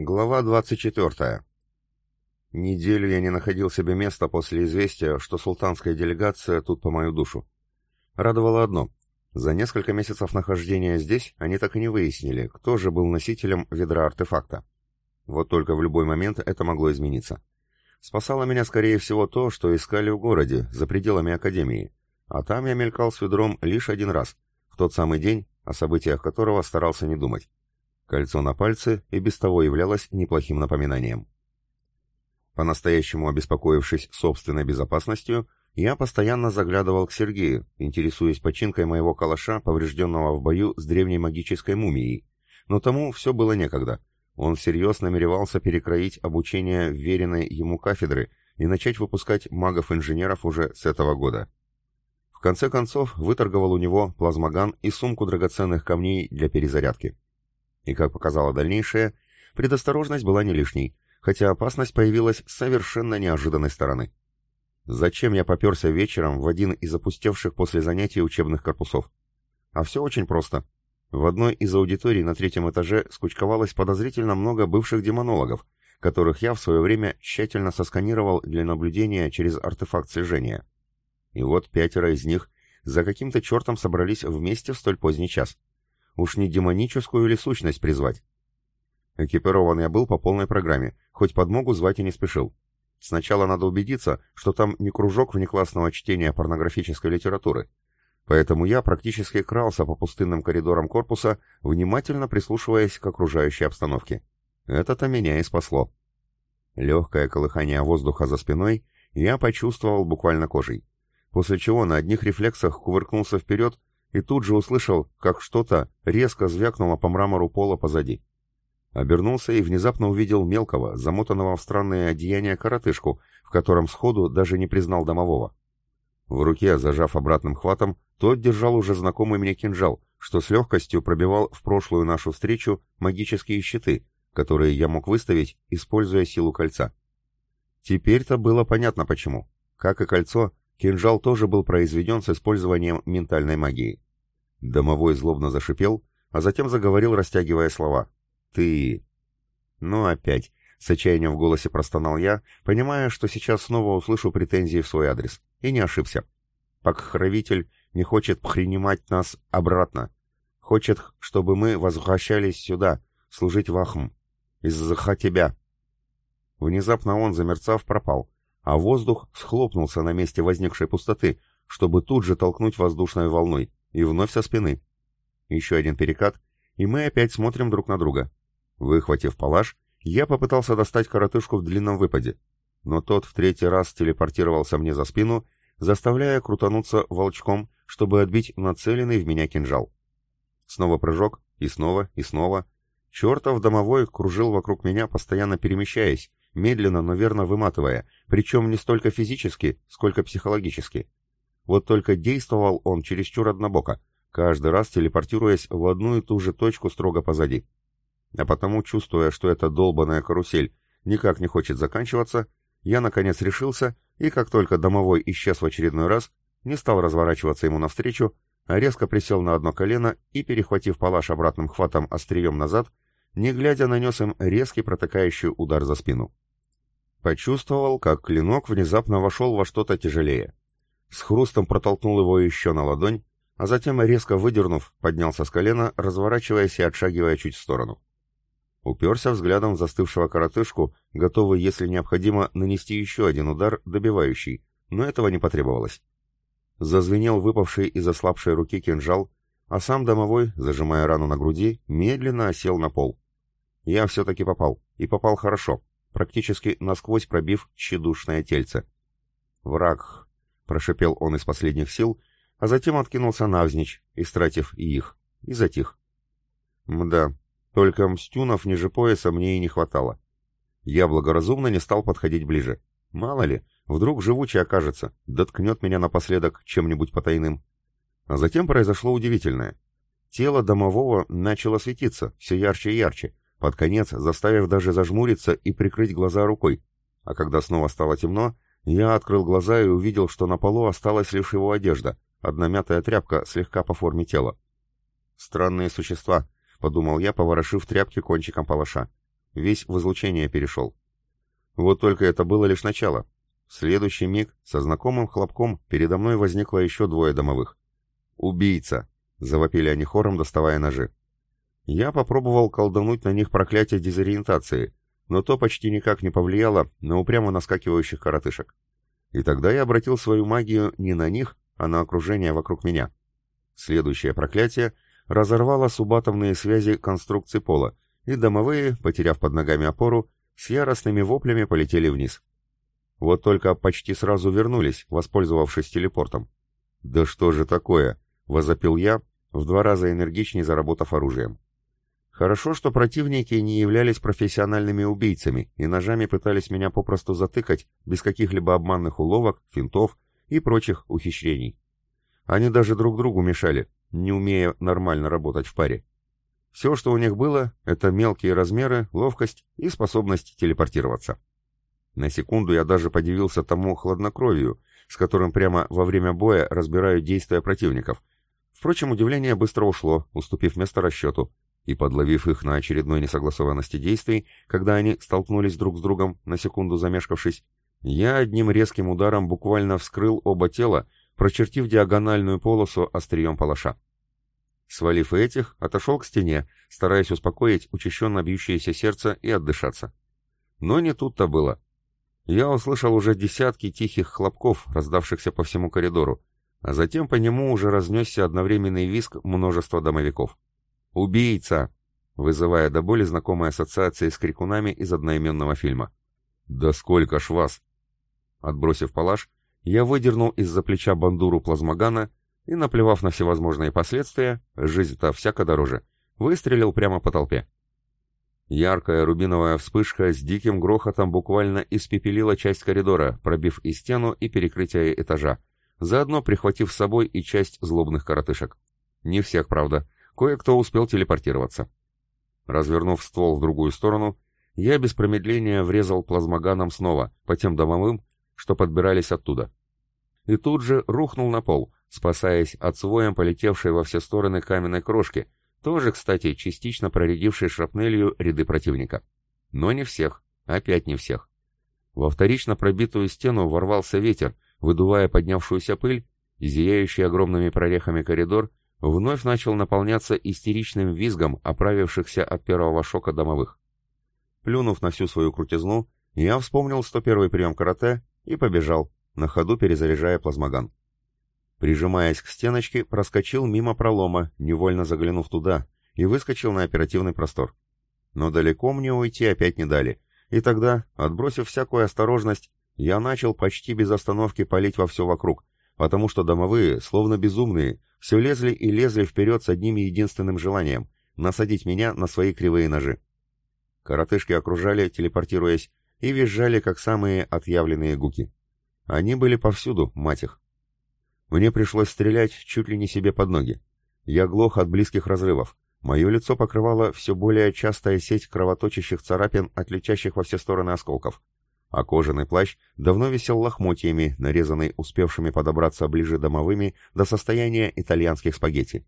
Глава 24. Неделю я не находил себе места после известия, что султанская делегация тут по мою душу. Радовало одно. За несколько месяцев нахождения здесь они так и не выяснили, кто же был носителем ведра артефакта. Вот только в любой момент это могло измениться. Спасало меня, скорее всего, то, что искали в городе, за пределами Академии. А там я мелькал с ведром лишь один раз, в тот самый день, о событиях которого старался не думать. Кольцо на пальце и без того являлось неплохим напоминанием. По-настоящему обеспокоившись собственной безопасностью, я постоянно заглядывал к Сергею, интересуясь починкой моего калаша, поврежденного в бою с древней магической мумией. Но тому все было некогда. Он всерьез намеревался перекроить обучение веренной ему кафедры и начать выпускать магов-инженеров уже с этого года. В конце концов, выторговал у него плазмоган и сумку драгоценных камней для перезарядки. И, как показало дальнейшее, предосторожность была не лишней, хотя опасность появилась с совершенно неожиданной стороны. Зачем я поперся вечером в один из опустевших после занятий учебных корпусов? А все очень просто. В одной из аудиторий на третьем этаже скучковалось подозрительно много бывших демонологов, которых я в свое время тщательно сосканировал для наблюдения через артефакт слежения. И вот пятеро из них за каким-то чертом собрались вместе в столь поздний час. Уж не демоническую ли сущность призвать? Экипирован я был по полной программе, хоть подмогу звать и не спешил. Сначала надо убедиться, что там не кружок внеклассного чтения порнографической литературы. Поэтому я практически крался по пустынным коридорам корпуса, внимательно прислушиваясь к окружающей обстановке. Это-то меня и спасло. Легкое колыхание воздуха за спиной я почувствовал буквально кожей, после чего на одних рефлексах кувыркнулся вперед и тут же услышал, как что-то резко звякнуло по мрамору пола позади. Обернулся и внезапно увидел мелкого, замотанного в странные одеяния коротышку, в котором сходу даже не признал домового. В руке, зажав обратным хватом, тот держал уже знакомый мне кинжал, что с легкостью пробивал в прошлую нашу встречу магические щиты, которые я мог выставить, используя силу кольца. Теперь-то было понятно почему. Как и кольцо, Кинжал тоже был произведен с использованием ментальной магии. Домовой злобно зашипел, а затем заговорил, растягивая слова. «Ты...» «Ну опять...» — с отчаянием в голосе простонал я, понимая, что сейчас снова услышу претензии в свой адрес. И не ошибся. Покровитель не хочет принимать нас обратно. Хочет, чтобы мы возвращались сюда, служить вахм. Из-за тебя. Внезапно он, замерцав, пропал, а воздух схлопнулся на месте возникшей пустоты, чтобы тут же толкнуть воздушной волной, и вновь со спины. Еще один перекат, и мы опять смотрим друг на друга. Выхватив палаш, я попытался достать коротышку в длинном выпаде, но тот в третий раз телепортировался мне за спину, заставляя крутануться волчком, чтобы отбить нацеленный в меня кинжал. Снова прыжок, и снова, и снова. Чертов домовой кружил вокруг меня, постоянно перемещаясь, медленно, но верно выматывая, причем не столько физически, сколько психологически. Вот только действовал он чересчур однобоко, каждый раз телепортируясь в одну и ту же точку строго позади. А потому, чувствуя, что эта долбаная карусель никак не хочет заканчиваться, я наконец решился, и как только домовой исчез в очередной раз, не стал разворачиваться ему навстречу, а резко присел на одно колено и, перехватив палаш обратным хватом острием назад, не глядя нанес им резкий протыкающий удар за спину. Почувствовал, как клинок внезапно вошел во что-то тяжелее. С хрустом протолкнул его еще на ладонь, а затем, резко выдернув, поднялся с колена, разворачиваясь и отшагивая чуть в сторону. Уперся взглядом застывшего коротышку, готовый, если необходимо, нанести еще один удар, добивающий, но этого не потребовалось. Зазвенел выпавший из ослабшей руки кинжал, а сам домовой, зажимая рану на груди, медленно осел на пол. Я все-таки попал, и попал хорошо, практически насквозь пробив тщедушное тельце. «Враг!» — прошипел он из последних сил, а затем откинулся навзничь, истратив и их, и затих. Мда, только мстюнов ниже пояса мне и не хватало. Я благоразумно не стал подходить ближе. Мало ли, вдруг живучий окажется, доткнет меня напоследок чем-нибудь потайным. А затем произошло удивительное. Тело домового начало светиться, все ярче и ярче, под конец заставив даже зажмуриться и прикрыть глаза рукой. А когда снова стало темно, я открыл глаза и увидел, что на полу осталась лишь его одежда, одна мятая тряпка слегка по форме тела. «Странные существа», — подумал я, поворошив тряпки кончиком палаша. весь в излучение перешел. Вот только это было лишь начало. В следующий миг со знакомым хлопком передо мной возникло еще двое домовых. «Убийца!» — завопили они хором, доставая ножи. Я попробовал колдануть на них проклятие дезориентации, но то почти никак не повлияло на упрямо наскакивающих коротышек. И тогда я обратил свою магию не на них, а на окружение вокруг меня. Следующее проклятие разорвало субатомные связи конструкции пола, и домовые, потеряв под ногами опору, с яростными воплями полетели вниз. Вот только почти сразу вернулись, воспользовавшись телепортом. «Да что же такое?» — возопил я, в два раза энергичнее заработав оружием. Хорошо, что противники не являлись профессиональными убийцами и ножами пытались меня попросту затыкать без каких-либо обманных уловок, финтов и прочих ухищрений. Они даже друг другу мешали, не умея нормально работать в паре. Все, что у них было, это мелкие размеры, ловкость и способность телепортироваться. На секунду я даже подивился тому хладнокровию, с которым прямо во время боя разбираю действия противников. Впрочем, удивление быстро ушло, уступив место расчету, и, подловив их на очередной несогласованности действий, когда они столкнулись друг с другом, на секунду замешкавшись, я одним резким ударом буквально вскрыл оба тела, прочертив диагональную полосу острием палаша. Свалив этих, отошел к стене, стараясь успокоить учащенно бьющееся сердце и отдышаться. Но не тут-то было. Я услышал уже десятки тихих хлопков, раздавшихся по всему коридору, а затем по нему уже разнесся одновременный визг множества домовиков. «Убийца!» вызывая до боли знакомые ассоциации с крикунами из одноименного фильма. «Да сколько ж вас!» Отбросив палаш, я выдернул из-за плеча бандуру плазмогана и, наплевав на всевозможные последствия, жизнь-то всяко дороже, выстрелил прямо по толпе. Яркая рубиновая вспышка с диким грохотом буквально испепелила часть коридора, пробив и стену, и перекрытие этажа, заодно прихватив с собой и часть злобных коротышек. Не всех, правда, Кое-кто успел телепортироваться. Развернув ствол в другую сторону, я без промедления врезал плазмоганом снова, по тем домовым, что подбирались оттуда. И тут же рухнул на пол, спасаясь от своем полетевшей во все стороны каменной крошки, тоже, кстати, частично проредившей шрапнелью ряды противника. Но не всех, опять не всех. Во вторично пробитую стену ворвался ветер, выдувая поднявшуюся пыль, и зияющий огромными прорехами коридор вновь начал наполняться истеричным визгом оправившихся от первого шока домовых. Плюнув на всю свою крутизну, я вспомнил 101 прием карате и побежал, на ходу перезаряжая плазмоган. Прижимаясь к стеночке, проскочил мимо пролома, невольно заглянув туда, и выскочил на оперативный простор. Но далеко мне уйти опять не дали, и тогда, отбросив всякую осторожность, я начал почти без остановки палить во все вокруг, потому что домовые, словно безумные, все лезли и лезли вперед с одним единственным желанием — насадить меня на свои кривые ножи. Коротышки окружали, телепортируясь, и визжали, как самые отъявленные гуки. Они были повсюду, мать их. Мне пришлось стрелять чуть ли не себе под ноги. Я глох от близких разрывов. Мое лицо покрывало все более частая сеть кровоточащих царапин, отлетящих во все стороны осколков а кожаный плащ давно висел лохмотьями, нарезанный успевшими подобраться ближе домовыми до состояния итальянских спагетти.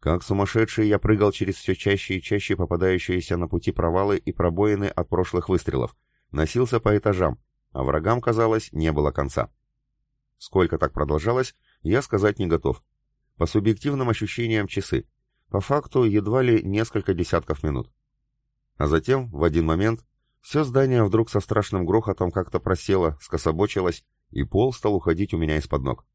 Как сумасшедший я прыгал через все чаще и чаще попадающиеся на пути провалы и пробоины от прошлых выстрелов, носился по этажам, а врагам, казалось, не было конца. Сколько так продолжалось, я сказать не готов. По субъективным ощущениям часы, по факту едва ли несколько десятков минут. А затем, в один момент, все здание вдруг со страшным грохотом как-то просело, скособочилось, и пол стал уходить у меня из-под ног.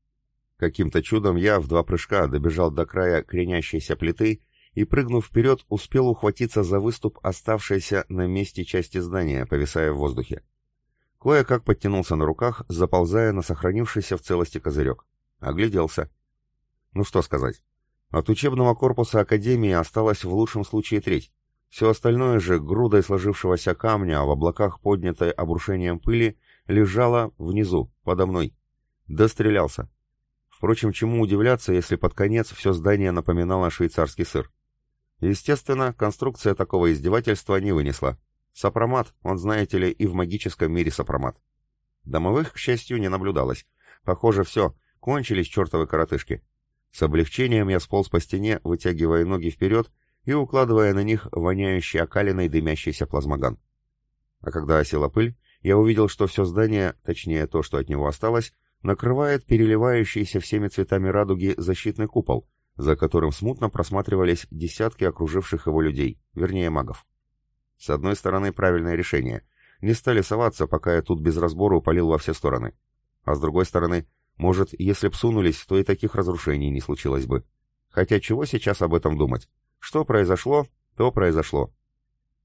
Каким-то чудом я в два прыжка добежал до края кренящейся плиты и, прыгнув вперед, успел ухватиться за выступ оставшейся на месте части здания, повисая в воздухе. Кое-как подтянулся на руках, заползая на сохранившийся в целости козырек. Огляделся. Ну что сказать. От учебного корпуса Академии осталось в лучшем случае треть. Все остальное же, грудой сложившегося камня, в облаках, поднятой обрушением пыли, лежало внизу, подо мной. Дострелялся. Впрочем, чему удивляться, если под конец все здание напоминало швейцарский сыр. Естественно, конструкция такого издевательства не вынесла. Сопромат, он, знаете ли, и в магическом мире сопромат. Домовых, к счастью, не наблюдалось. Похоже, все, кончились чертовы коротышки. С облегчением я сполз по стене, вытягивая ноги вперед и укладывая на них воняющий окалиной дымящийся плазмоган. А когда осела пыль, я увидел, что все здание, точнее то, что от него осталось, накрывает переливающийся всеми цветами радуги защитный купол, за которым смутно просматривались десятки окруживших его людей, вернее магов. С одной стороны, правильное решение. Не стали соваться, пока я тут без разбору полил во все стороны. А с другой стороны, может, если б сунулись, то и таких разрушений не случилось бы. Хотя чего сейчас об этом думать? Что произошло, то произошло.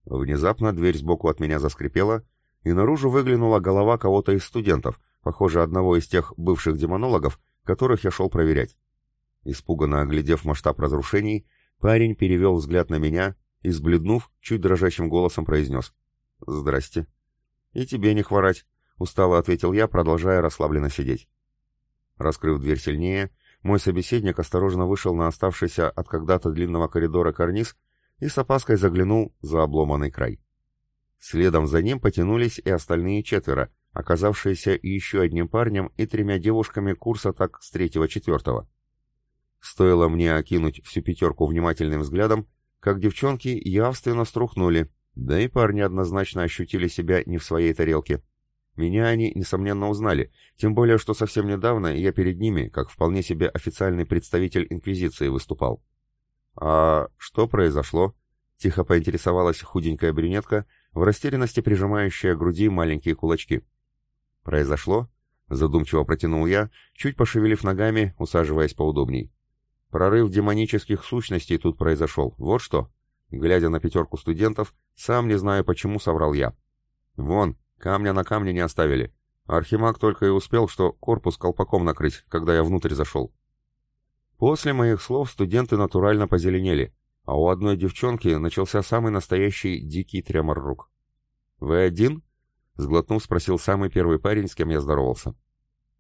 Внезапно дверь сбоку от меня заскрипела, и наружу выглянула голова кого-то из студентов, похоже, одного из тех бывших демонологов, которых я шел проверять. Испуганно оглядев масштаб разрушений, парень перевел взгляд на меня и, сбледнув, чуть дрожащим голосом произнес «Здрасте». «И тебе не хворать», — устало ответил я, продолжая расслабленно сидеть. Раскрыв дверь сильнее, мой собеседник осторожно вышел на оставшийся от когда-то длинного коридора карниз и с опаской заглянул за обломанный край. Следом за ним потянулись и остальные четверо, оказавшиеся еще одним парнем и тремя девушками курса так с третьего-четвертого. Стоило мне окинуть всю пятерку внимательным взглядом, как девчонки явственно струхнули, да и парни однозначно ощутили себя не в своей тарелке. Меня они, несомненно, узнали, тем более, что совсем недавно я перед ними, как вполне себе официальный представитель Инквизиции, выступал. «А что произошло?» — тихо поинтересовалась худенькая брюнетка, в растерянности прижимающая к груди маленькие кулачки. «Произошло?» — задумчиво протянул я, чуть пошевелив ногами, усаживаясь поудобней. «Прорыв демонических сущностей тут произошел. Вот что!» Глядя на пятерку студентов, сам не знаю, почему соврал я. «Вон, камня на камне не оставили. Архимаг только и успел, что корпус колпаком накрыть, когда я внутрь зашел». После моих слов студенты натурально позеленели, а у одной девчонки начался самый настоящий дикий тремор рук. «Вы один?» Сглотнув, спросил самый первый парень, с кем я здоровался.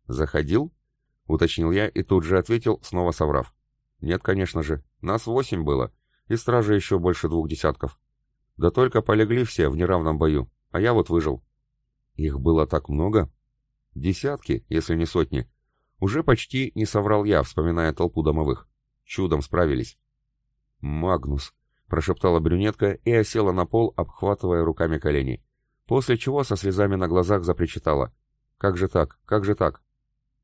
«Заходил?» — уточнил я и тут же ответил, снова соврав. «Нет, конечно же. Нас восемь было, и стражи еще больше двух десятков. Да только полегли все в неравном бою, а я вот выжил». «Их было так много?» «Десятки, если не сотни. Уже почти не соврал я, вспоминая толпу домовых. Чудом справились». «Магнус», — прошептала брюнетка и осела на пол, обхватывая руками колени после чего со слезами на глазах запричитала. «Как же так? Как же так?»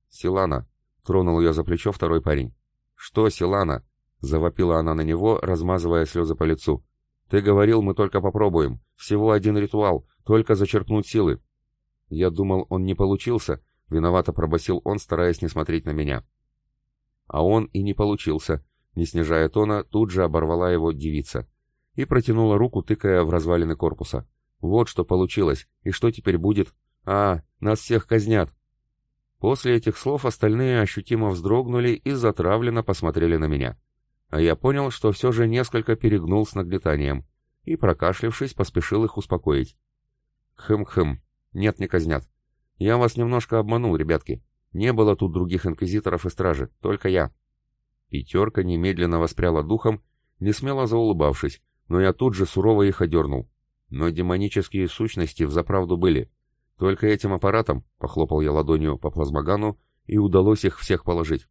«Силана!» — тронул ее за плечо второй парень. «Что, Силана?» — завопила она на него, размазывая слезы по лицу. «Ты говорил, мы только попробуем. Всего один ритуал, только зачерпнуть силы». Я думал, он не получился, виновато пробасил он, стараясь не смотреть на меня. А он и не получился, не снижая тона, тут же оборвала его девица и протянула руку, тыкая в развалины корпуса. Вот что получилось, и что теперь будет? А, нас всех казнят. После этих слов остальные ощутимо вздрогнули и затравленно посмотрели на меня. А я понял, что все же несколько перегнул с нагнетанием, и, прокашлившись, поспешил их успокоить. Хм-хм, нет, не казнят. Я вас немножко обманул, ребятки. Не было тут других инквизиторов и стражи, только я. Пятерка немедленно воспряла духом, не смело заулыбавшись, но я тут же сурово их одернул. Но демонические сущности взаправду были. Только этим аппаратом, похлопал я ладонью по плазмогану, и удалось их всех положить.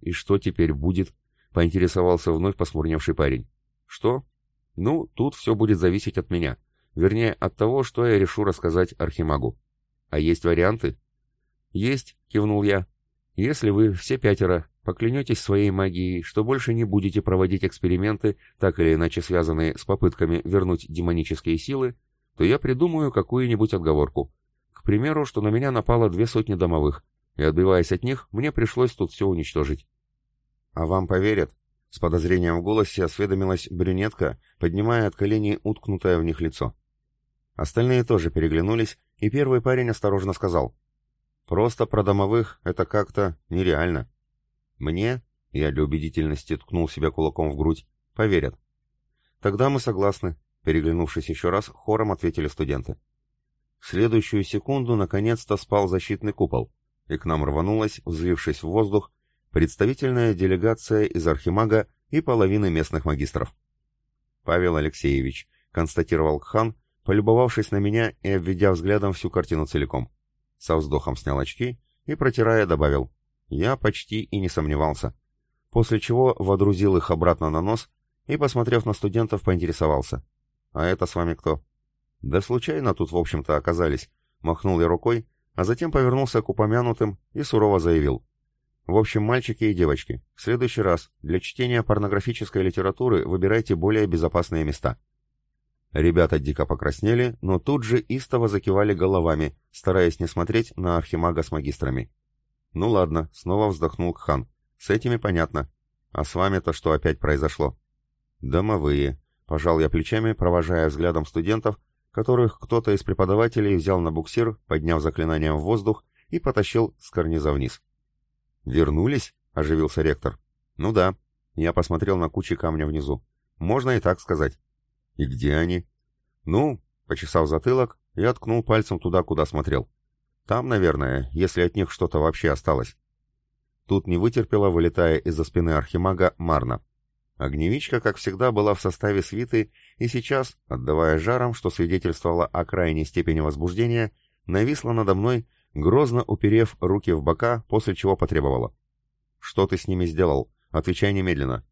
«И что теперь будет?» — поинтересовался вновь посмурневший парень. «Что? Ну, тут все будет зависеть от меня. Вернее, от того, что я решу рассказать Архимагу. А есть варианты?» «Есть», — кивнул я. «Если вы все пятеро Поклянетесь своей магией, что больше не будете проводить эксперименты, так или иначе связанные с попытками вернуть демонические силы, то я придумаю какую-нибудь отговорку. К примеру, что на меня напало две сотни домовых, и отбиваясь от них, мне пришлось тут все уничтожить. «А вам поверят?» С подозрением в голосе осведомилась брюнетка, поднимая от коленей уткнутое в них лицо. Остальные тоже переглянулись, и первый парень осторожно сказал. «Просто про домовых это как-то нереально». Мне, я для убедительности ткнул себя кулаком в грудь, поверят. Тогда мы согласны, переглянувшись еще раз, хором ответили студенты. В следующую секунду наконец-то спал защитный купол, и к нам рванулась, взвившись в воздух, представительная делегация из Архимага и половины местных магистров. «Павел Алексеевич», — констатировал Кхан, полюбовавшись на меня и обведя взглядом всю картину целиком. Со вздохом снял очки и, протирая, добавил. Я почти и не сомневался. После чего водрузил их обратно на нос и, посмотрев на студентов, поинтересовался. «А это с вами кто?» «Да случайно тут, в общем-то, оказались», — махнул я рукой, а затем повернулся к упомянутым и сурово заявил. «В общем, мальчики и девочки, в следующий раз для чтения порнографической литературы выбирайте более безопасные места». Ребята дико покраснели, но тут же истово закивали головами, стараясь не смотреть на архимага с магистрами. «Ну ладно», — снова вздохнул Кхан. «С этими понятно. А с вами-то что опять произошло?» «Домовые», — пожал я плечами, провожая взглядом студентов, которых кто-то из преподавателей взял на буксир, подняв заклинанием в воздух и потащил с карниза вниз. «Вернулись?» — оживился ректор. «Ну да». Я посмотрел на кучи камня внизу. «Можно и так сказать». «И где они?» «Ну», — почесав затылок, я ткнул пальцем туда, куда смотрел. «Там, наверное, если от них что-то вообще осталось». Тут не вытерпела, вылетая из-за спины архимага, Марна. Огневичка, как всегда, была в составе свиты, и сейчас, отдавая жаром, что свидетельствовало о крайней степени возбуждения, нависла надо мной, грозно уперев руки в бока, после чего потребовала. «Что ты с ними сделал? Отвечай немедленно».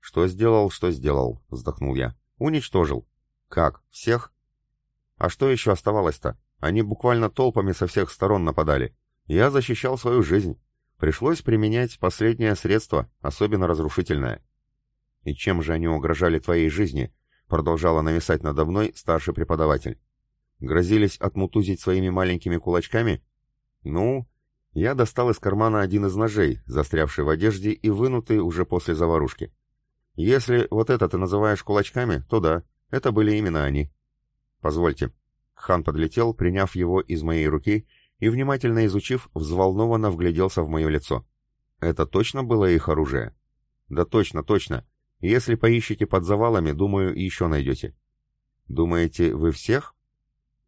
«Что сделал, что сделал», — вздохнул я. «Уничтожил». «Как? Всех?» «А что еще оставалось-то? Они буквально толпами со всех сторон нападали. Я защищал свою жизнь. Пришлось применять последнее средство, особенно разрушительное». «И чем же они угрожали твоей жизни?» — продолжала нависать надо мной старший преподаватель. «Грозились отмутузить своими маленькими кулачками?» «Ну...» Я достал из кармана один из ножей, застрявший в одежде и вынутый уже после заварушки. «Если вот это ты называешь кулачками, то да, это были именно они». «Позвольте». Хан подлетел, приняв его из моей руки и, внимательно изучив, взволнованно вгляделся в мое лицо. «Это точно было их оружие?» «Да точно, точно. Если поищете под завалами, думаю, еще найдете. Думаете, вы всех?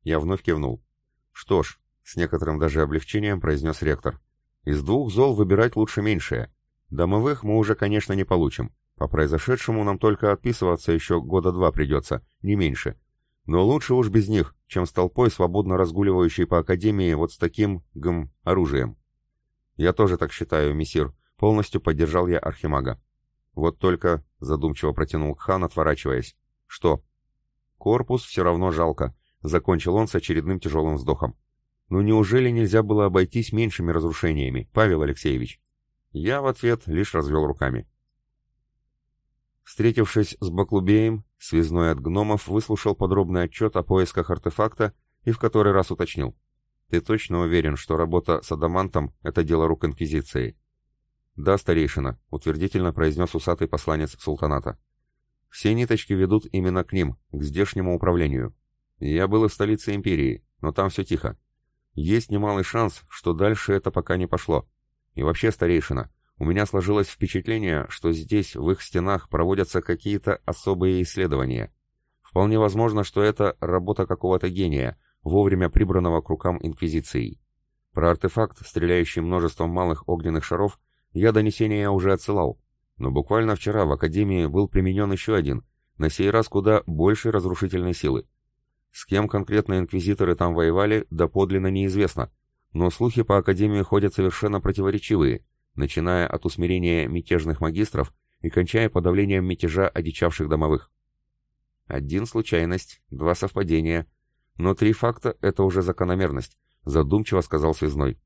Я вновь кивнул. Что ж, с некоторым даже облегчением произнес ректор. Из двух зол выбирать лучше меньшее. Домовых мы уже, конечно, не получим. По произошедшему нам только отписываться еще года два придется, не меньше. Но лучше уж без них, чем с толпой, свободно разгуливающей по Академии вот с таким, гм, оружием. Я тоже так считаю, мессир. Полностью поддержал я Архимага. Вот только, задумчиво протянул Кхан, отворачиваясь. Что? Корпус все равно жалко, закончил он с очередным тяжелым вздохом. Ну неужели нельзя было обойтись меньшими разрушениями, Павел Алексеевич? Я в ответ лишь развел руками. Встретившись с Баклубеем, связной от гномов выслушал подробный отчет о поисках артефакта и в который раз уточнил. «Ты точно уверен, что работа с адамантом — это дело рук Инквизиции?» «Да, старейшина», — утвердительно произнес усатый посланец султаната. «Все ниточки ведут именно к ним, к здешнему управлению. Я был и в столице империи, но там все тихо. Есть немалый шанс, что дальше это пока не пошло. И вообще, старейшина, у меня сложилось впечатление, что здесь, в их стенах, проводятся какие-то особые исследования. Вполне возможно, что это работа какого-то гения, вовремя прибранного к рукам Инквизицией. Про артефакт, стреляющий множеством малых огненных шаров, я донесения уже отсылал, но буквально вчера в Академии был применен еще один, на сей раз куда больше разрушительной силы. С кем конкретно инквизиторы там воевали, доподлинно неизвестно, но слухи по Академии ходят совершенно противоречивые, начиная от усмирения мятежных магистров и кончая подавлением мятежа одичавших домовых. Один случайность, два совпадения, но три факта — это уже закономерность, задумчиво сказал Связной.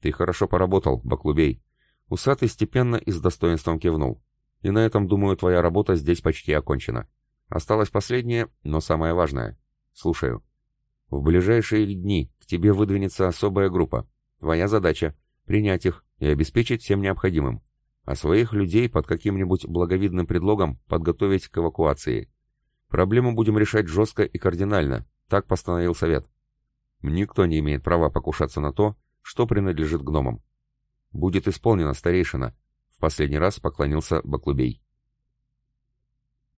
Ты хорошо поработал, Баклубей. Усатый степенно и с достоинством кивнул. И на этом, думаю, твоя работа здесь почти окончена. Осталось последнее, но самое важное. Слушаю. В ближайшие дни к тебе выдвинется особая группа. Твоя задача — принять их и обеспечить всем необходимым. А своих людей под каким-нибудь благовидным предлогом подготовить к эвакуации. Проблему будем решать жестко и кардинально, так постановил совет. Никто не имеет права покушаться на то, что принадлежит гномам. «Будет исполнено, старейшина», — в последний раз поклонился Баклубей.